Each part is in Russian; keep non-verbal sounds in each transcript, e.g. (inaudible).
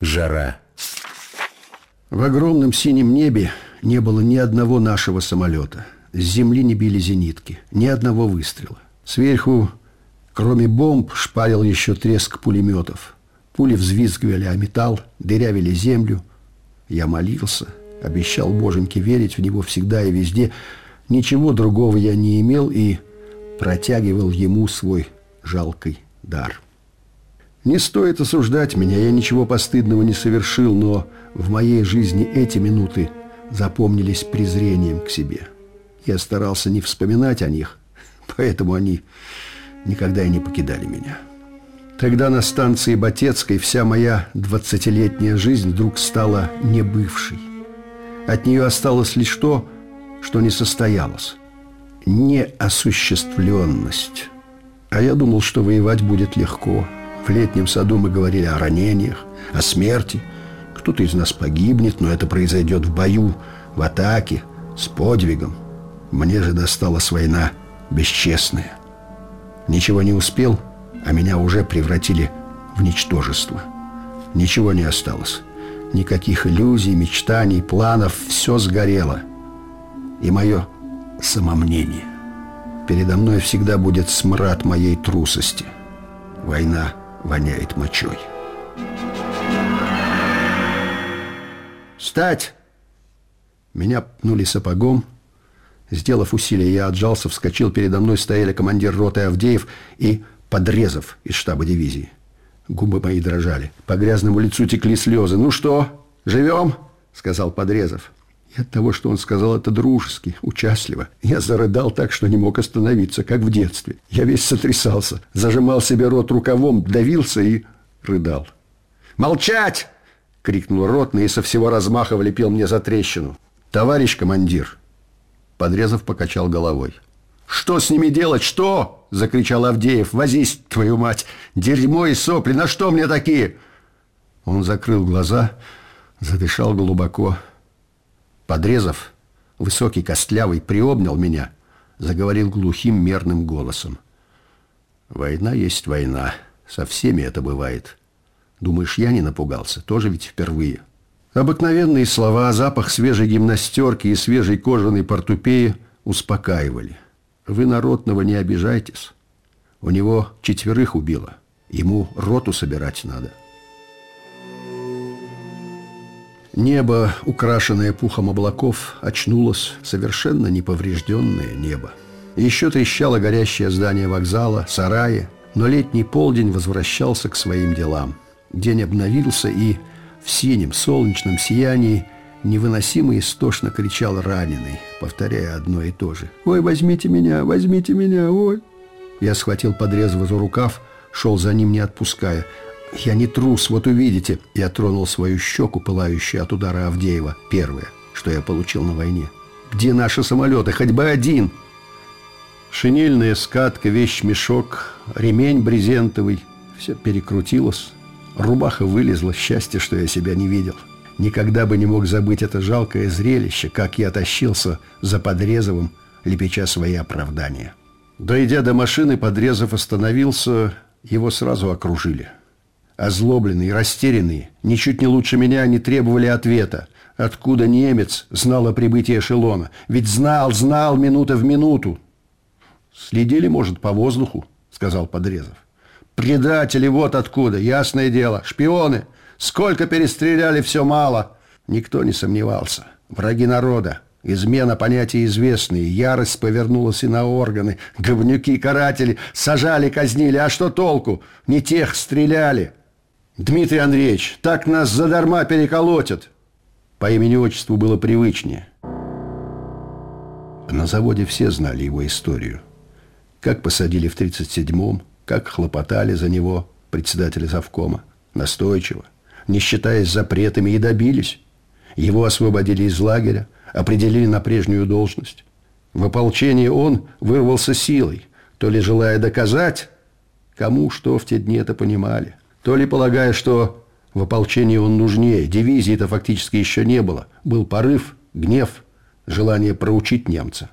Жара. В огромном синем небе не было ни одного нашего самолета. С земли не били зенитки, ни одного выстрела. Сверху, кроме бомб, шпарил еще треск пулеметов. Пули взвизгивали о металл, дырявили землю. Я молился, обещал Боженьке верить в него всегда и везде. Ничего другого я не имел и протягивал ему свой жалкий дар. Не стоит осуждать меня, я ничего постыдного не совершил, но в моей жизни эти минуты запомнились презрением к себе. Я старался не вспоминать о них, (laughs) поэтому они никогда и не покидали меня. Тогда на станции Батецкой вся моя двадцатилетняя жизнь вдруг стала небывшей. От нее осталось лишь то, что не состоялось. Неосуществленность. А я думал, что воевать будет легко – в летнем саду мы говорили о ранениях, о смерти. Кто-то из нас погибнет, но это произойдет в бою, в атаке, с подвигом. Мне же досталась война бесчестная. Ничего не успел, а меня уже превратили в ничтожество. Ничего не осталось. Никаких иллюзий, мечтаний, планов. Все сгорело. И мое самомнение. Передо мной всегда будет смрад моей трусости. Война воняет мочой. «Встать!» Меня пнули сапогом. Сделав усилие, я отжался, вскочил. Передо мной стояли командир роты Авдеев и Подрезов из штаба дивизии. Губы мои дрожали. По грязному лицу текли слезы. «Ну что, живем?» — сказал Подрезов. И от того, что он сказал это дружески, участливо, я зарыдал так, что не мог остановиться, как в детстве. Я весь сотрясался, зажимал себе рот рукавом, давился и рыдал. «Молчать!» — крикнул ротный и со всего размаха влепил мне за трещину. «Товарищ командир!» Подрезав покачал головой. «Что с ними делать? Что?» — закричал Авдеев. «Возись, твою мать! Дерьмо и сопли! На что мне такие?» Он закрыл глаза, задышал глубоко, Подрезав, высокий, костлявый, приобнял меня, заговорил глухим, мерным голосом. «Война есть война. Со всеми это бывает. Думаешь, я не напугался? Тоже ведь впервые». Обыкновенные слова, запах свежей гимнастерки и свежей кожаной портупеи успокаивали. «Вы народного не обижайтесь. У него четверых убило. Ему роту собирать надо». Небо, украшенное пухом облаков, очнулось совершенно неповрежденное небо. Еще трещало горящее здание вокзала, сараи, но летний полдень возвращался к своим делам. День обновился, и в синем солнечном сиянии невыносимо истошно кричал раненый, повторяя одно и то же. «Ой, возьмите меня, возьмите меня, ой!» Я схватил подрезво за рукав, шел за ним, не отпуская. «Я не трус, вот увидите!» Я тронул свою щеку, пылающую от удара Авдеева. Первое, что я получил на войне. «Где наши самолеты? Хоть бы один!» Шинельная скатка, вещь-мешок, ремень брезентовый. Все перекрутилось. Рубаха вылезла. Счастье, что я себя не видел. Никогда бы не мог забыть это жалкое зрелище, как я тащился за Подрезовым, лепеча свои оправдания. Дойдя до машины, Подрезов остановился, его сразу окружили. Озлобленные, растерянные, ничуть не лучше меня, они требовали ответа. Откуда немец знал о прибытии эшелона? Ведь знал, знал минута в минуту. «Следили, может, по воздуху», — сказал Подрезов. «Предатели вот откуда, ясное дело, шпионы. Сколько перестреляли, все мало». Никто не сомневался. Враги народа. Измена понятия известные. Ярость повернулась и на органы. Говнюки-каратели сажали, казнили. А что толку? Не тех стреляли. «Дмитрий Андреевич, так нас задарма переколотят!» По имени-отчеству было привычнее. На заводе все знали его историю. Как посадили в 37-м, как хлопотали за него председатели завкома. Настойчиво, не считаясь запретами, и добились. Его освободили из лагеря, определили на прежнюю должность. В ополчении он вырвался силой, то ли желая доказать, кому что в те дни это понимали, то ли полагая, что в ополчении он нужнее, дивизии-то фактически еще не было. Был порыв, гнев, желание проучить немца.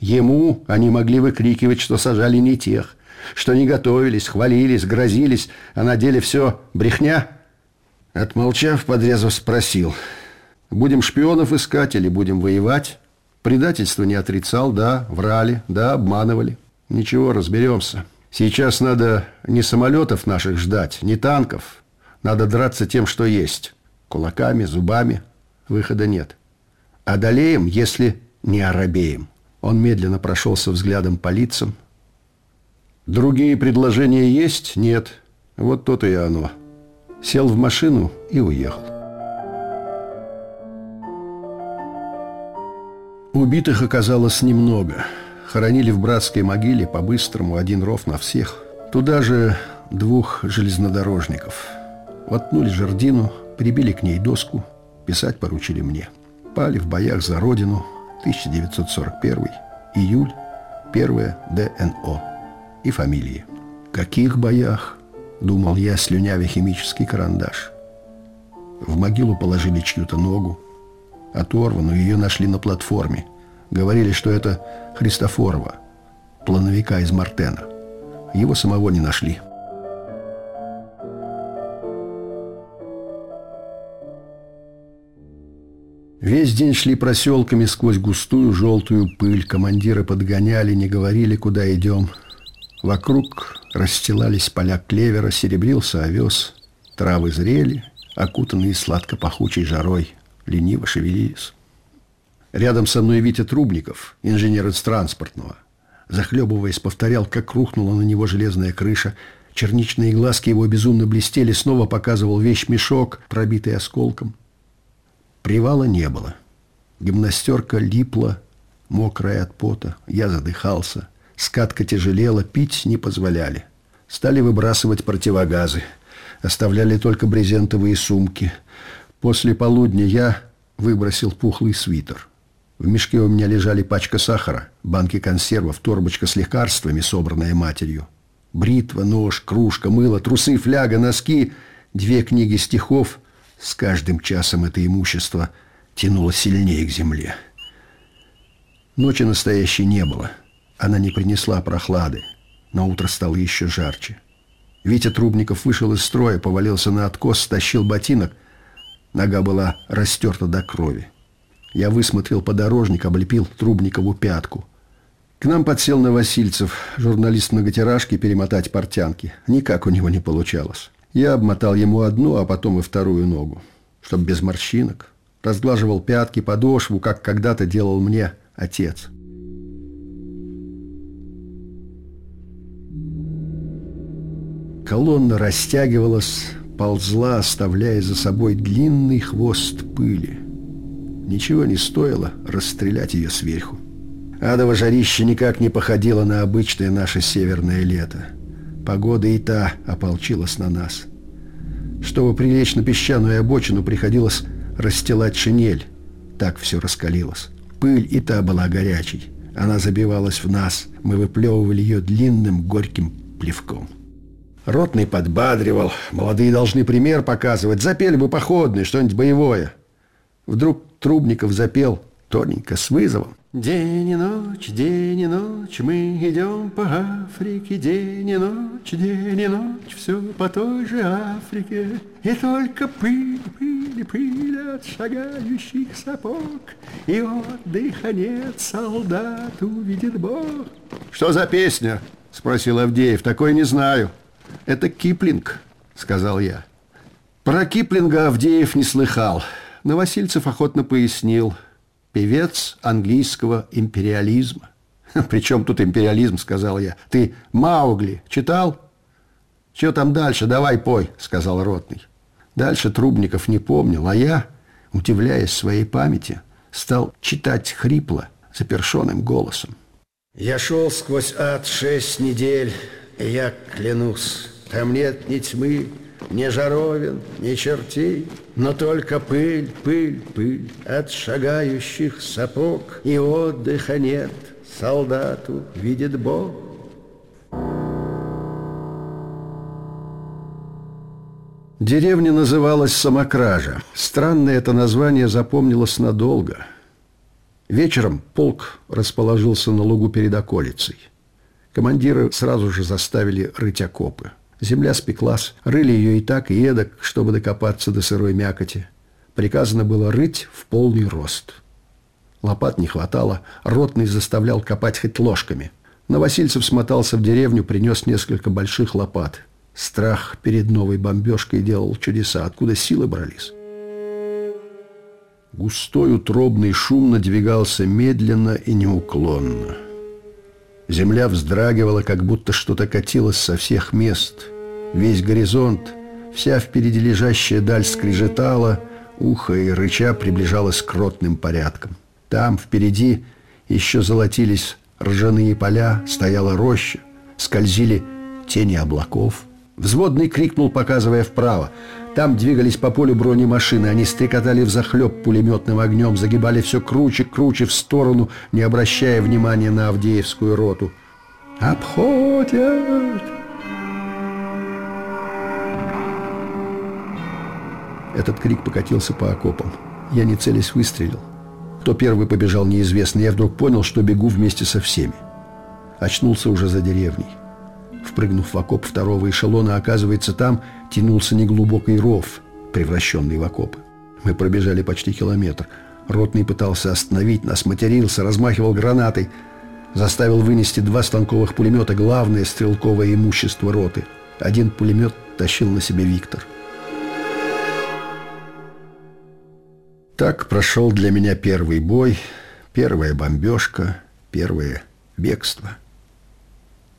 Ему они могли выкрикивать, что сажали не тех, что не готовились, хвалились, грозились, а на деле все брехня. Отмолчав, подрезав спросил, будем шпионов искать или будем воевать? Предательство не отрицал, да, врали, да, обманывали. Ничего, разберемся. Сейчас надо не самолетов наших ждать, не танков. Надо драться тем, что есть. Кулаками, зубами. Выхода нет. Одолеем, если не оробеем. Он медленно прошелся взглядом по лицам. Другие предложения есть? Нет. Вот то-то и оно. Сел в машину и уехал. Убитых оказалось немного. Хоронили в братской могиле по-быстрому один ров на всех. Туда же двух железнодорожников. Воткнули жердину, прибили к ней доску, писать поручили мне. Пали в боях за родину, 1941, июль, 1 ДНО и фамилии. Каких боях? Думал я, слюнявя химический карандаш. В могилу положили чью-то ногу. Оторванную ее нашли на платформе. Говорили, что это Христофорова, плановика из Мартена. Его самого не нашли. Весь день шли проселками сквозь густую желтую пыль. Командиры подгоняли, не говорили, куда идем. Вокруг расстилались поля клевера, серебрился овес. Травы зрели, окутанные сладко-пахучей жарой, лениво шевелились. Рядом со мной Витя Трубников, инженер из транспортного. Захлебываясь, повторял, как рухнула на него железная крыша. Черничные глазки его безумно блестели, снова показывал вещь-мешок, пробитый осколком. Привала не было. Гимнастерка липла, мокрая от пота. Я задыхался. Скатка тяжелела, пить не позволяли. Стали выбрасывать противогазы. Оставляли только брезентовые сумки. После полудня я выбросил пухлый свитер. В мешке у меня лежали пачка сахара, банки консервов, торбочка с лекарствами, собранная матерью. Бритва, нож, кружка, мыло, трусы, фляга, носки, две книги стихов — с каждым часом это имущество тянуло сильнее к земле. Ночи настоящей не было. Она не принесла прохлады. На утро стало еще жарче. Витя Трубников вышел из строя, повалился на откос, стащил ботинок. Нога была растерта до крови. Я высмотрел подорожник, облепил Трубникову пятку. К нам подсел Новосильцев, журналист многотиражки, перемотать портянки. Никак у него не получалось. Я обмотал ему одну, а потом и вторую ногу, чтоб без морщинок. Разглаживал пятки, подошву, как когда-то делал мне отец. Колонна растягивалась, ползла, оставляя за собой длинный хвост пыли. Ничего не стоило расстрелять ее сверху. Адово жарище никак не походило на обычное наше северное лето. Погода и та ополчилась на нас. Чтобы прилечь на песчаную обочину, приходилось расстилать шинель. Так все раскалилось. Пыль и та была горячей. Она забивалась в нас. Мы выплевывали ее длинным горьким плевком. Ротный подбадривал. Молодые должны пример показывать. Запели бы походные, что-нибудь боевое. Вдруг Трубников запел тоненько, с вызовом. День и ночь, день и ночь, мы идем по Африке, день и ночь, день и ночь, все по той же Африке. И только пыль, пыль, пыль от шагающих сапог, и отдыха нет, солдат увидит Бог. Что за песня? Спросил Авдеев. Такой не знаю. Это Киплинг, сказал я. Про Киплинга Авдеев не слыхал. Но Васильцев охотно пояснил – певец английского империализма. (laughs) «Причем тут империализм?» – сказал я. «Ты Маугли читал?» «Что там дальше? Давай пой», – сказал Ротный. Дальше Трубников не помнил, а я, удивляясь своей памяти, стал читать хрипло, запершенным голосом. «Я шел сквозь ад шесть недель, и я клянусь, там нет ни тьмы, ни жаровин, ни чертей, но только пыль, пыль, пыль от шагающих сапог, и отдыха нет, солдату видит Бог. Деревня называлась Самокража. Странное это название запомнилось надолго. Вечером полк расположился на лугу перед околицей. Командиры сразу же заставили рыть окопы. Земля спеклась, рыли ее и так, и эдак, чтобы докопаться до сырой мякоти. Приказано было рыть в полный рост. Лопат не хватало, ротный заставлял копать хоть ложками. Новосильцев смотался в деревню, принес несколько больших лопат. Страх перед новой бомбежкой делал чудеса, откуда силы брались. Густой утробный шум надвигался медленно и неуклонно. Земля вздрагивала, как будто что-то катилось со всех мест. Весь горизонт, вся впереди лежащая даль скрежетала, ухо и рыча приближалась к ротным порядкам. Там, впереди, еще золотились ржаные поля, стояла роща, скользили тени облаков. Взводный крикнул, показывая вправо. Там двигались по полю бронемашины. Они стрекотали взахлеб пулеметным огнем, загибали все круче, круче в сторону, не обращая внимания на Авдеевскую роту. «Обходят!» Этот крик покатился по окопам. Я не целясь выстрелил. Кто первый побежал, неизвестно. Я вдруг понял, что бегу вместе со всеми. Очнулся уже за деревней. Впрыгнув в окоп второго эшелона, оказывается, там тянулся неглубокий ров, превращенный в окопы. Мы пробежали почти километр. Ротный пытался остановить нас, матерился, размахивал гранатой, заставил вынести два станковых пулемета, главное стрелковое имущество роты. Один пулемет тащил на себе Виктор. Так прошел для меня первый бой, первая бомбежка, первое бегство.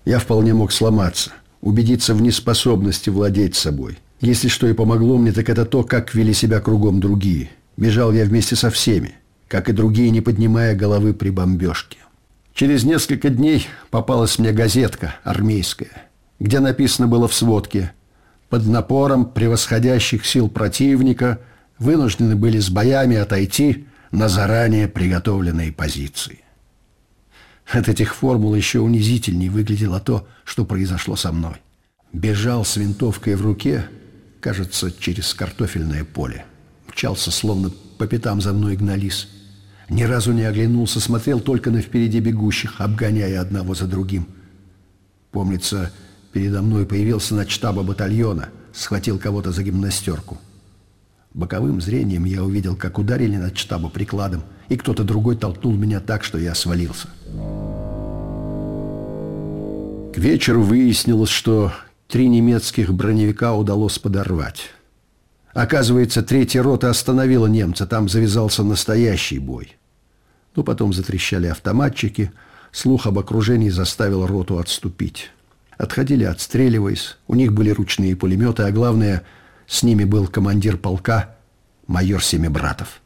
Я вполне мог сломаться, убедиться в неспособности владеть собой. Если что и помогло мне, так это то, как вели себя кругом другие. Бежал я вместе со всеми, как и другие, не поднимая головы при бомбежке. Через несколько дней попалась мне газетка армейская, где написано было в сводке «Под напором превосходящих сил противника – вынуждены были с боями отойти на заранее приготовленные позиции. От этих формул еще унизительней выглядело то, что произошло со мной. Бежал с винтовкой в руке, кажется, через картофельное поле. Мчался, словно по пятам за мной гнались. Ни разу не оглянулся, смотрел только на впереди бегущих, обгоняя одного за другим. Помнится, передо мной появился начштаба батальона, схватил кого-то за гимнастерку. Боковым зрением я увидел, как ударили над штаба прикладом, и кто-то другой толкнул меня так, что я свалился. К вечеру выяснилось, что три немецких броневика удалось подорвать. Оказывается, третья рота остановила немца, там завязался настоящий бой. Но потом затрещали автоматчики, слух об окружении заставил роту отступить. Отходили, отстреливаясь, у них были ручные пулеметы, а главное – с ними был командир полка майор Семибратов.